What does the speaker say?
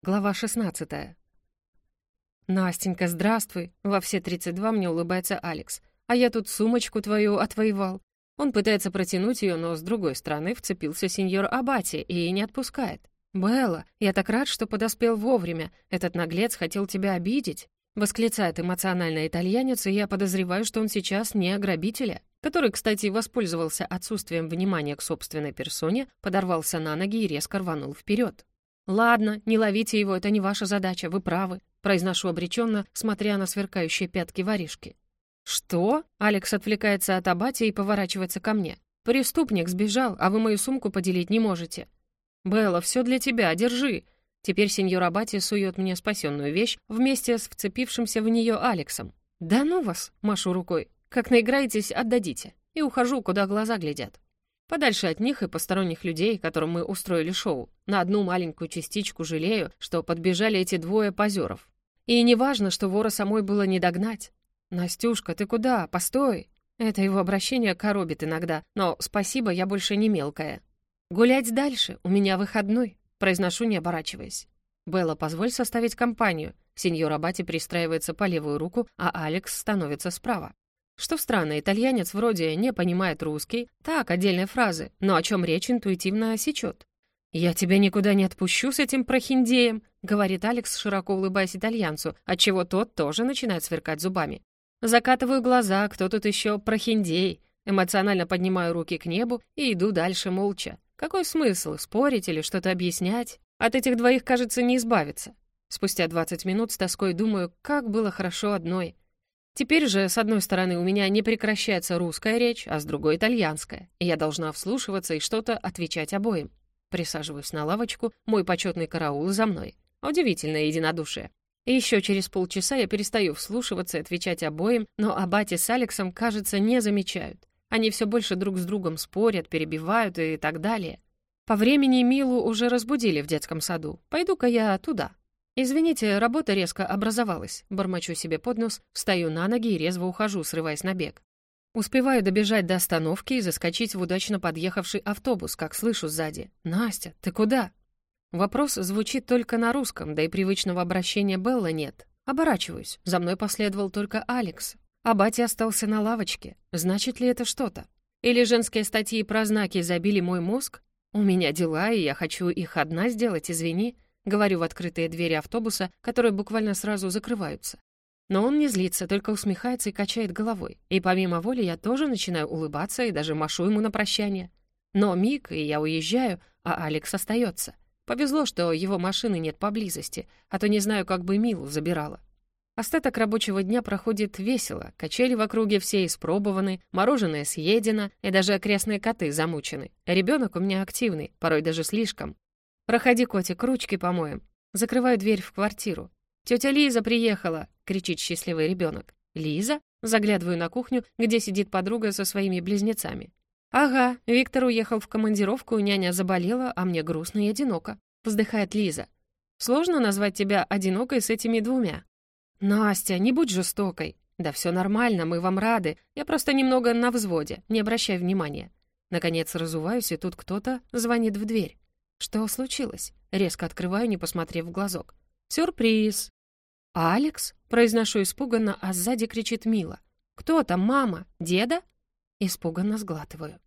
Глава 16. «Настенька, здравствуй!» Во все 32 мне улыбается Алекс. «А я тут сумочку твою отвоевал». Он пытается протянуть ее, но с другой стороны вцепился сеньор Абати и не отпускает. «Белла, я так рад, что подоспел вовремя. Этот наглец хотел тебя обидеть». Восклицает эмоциональный итальянец, и я подозреваю, что он сейчас не о грабителя, который, кстати, воспользовался отсутствием внимания к собственной персоне, подорвался на ноги и резко рванул вперед. «Ладно, не ловите его, это не ваша задача, вы правы», произношу обреченно, смотря на сверкающие пятки воришки. «Что?» — Алекс отвлекается от Абати и поворачивается ко мне. «Преступник сбежал, а вы мою сумку поделить не можете». «Белла, все для тебя, держи!» Теперь сеньор Абати сует мне спасенную вещь вместе с вцепившимся в нее Алексом. «Да ну вас!» — машу рукой. «Как наиграетесь, отдадите». И ухожу, куда глаза глядят. Подальше от них и посторонних людей, которым мы устроили шоу. На одну маленькую частичку жалею, что подбежали эти двое позеров. И не важно, что вора самой было не догнать. «Настюшка, ты куда? Постой!» Это его обращение коробит иногда, но спасибо, я больше не мелкая. «Гулять дальше, у меня выходной», — произношу, не оборачиваясь. «Белла, позволь составить компанию». Сеньор Абати пристраивается по левую руку, а Алекс становится справа. Что странно, итальянец вроде не понимает русский, так, отдельные фразы, но о чем речь интуитивно сечет. «Я тебя никуда не отпущу с этим прохиндеем», — говорит Алекс, широко улыбаясь итальянцу, отчего тот тоже начинает сверкать зубами. Закатываю глаза, кто тут еще прохиндей. Эмоционально поднимаю руки к небу и иду дальше молча. Какой смысл, спорить или что-то объяснять? От этих двоих, кажется, не избавиться. Спустя 20 минут с тоской думаю, как было хорошо одной — Теперь же, с одной стороны, у меня не прекращается русская речь, а с другой — итальянская, и я должна вслушиваться и что-то отвечать обоим. Присаживаюсь на лавочку, мой почетный караул за мной. Удивительное единодушие. И еще через полчаса я перестаю вслушиваться и отвечать обоим, но Абати с Алексом, кажется, не замечают. Они все больше друг с другом спорят, перебивают и так далее. По времени Милу уже разбудили в детском саду. Пойду-ка я туда. «Извините, работа резко образовалась». Бормочу себе под нос, встаю на ноги и резво ухожу, срываясь на бег. Успеваю добежать до остановки и заскочить в удачно подъехавший автобус, как слышу сзади. «Настя, ты куда?» Вопрос звучит только на русском, да и привычного обращения Белла нет. Оборачиваюсь. За мной последовал только Алекс. А батя остался на лавочке. Значит ли это что-то? Или женские статьи про знаки забили мой мозг? У меня дела, и я хочу их одна сделать, извини. Говорю в открытые двери автобуса, которые буквально сразу закрываются. Но он не злится, только усмехается и качает головой. И помимо воли я тоже начинаю улыбаться и даже машу ему на прощание. Но миг, и я уезжаю, а Алекс остается. Повезло, что его машины нет поблизости, а то не знаю, как бы Милу забирала. Остаток рабочего дня проходит весело, качели в округе все испробованы, мороженое съедено, и даже окрестные коты замучены. Ребенок у меня активный, порой даже слишком. «Проходи, котик, ручки помоем». Закрываю дверь в квартиру. «Тетя Лиза приехала!» — кричит счастливый ребенок. «Лиза?» — заглядываю на кухню, где сидит подруга со своими близнецами. «Ага, Виктор уехал в командировку, няня заболела, а мне грустно и одиноко», — вздыхает Лиза. «Сложно назвать тебя одинокой с этими двумя?» «Настя, не будь жестокой!» «Да все нормально, мы вам рады. Я просто немного на взводе, не обращай внимания». Наконец разуваюсь, и тут кто-то звонит в дверь. «Что случилось?» Резко открываю, не посмотрев в глазок. «Сюрприз!» «Алекс?» — произношу испуганно, а сзади кричит Мила. «Кто там, мама? Деда?» Испуганно сглатываю.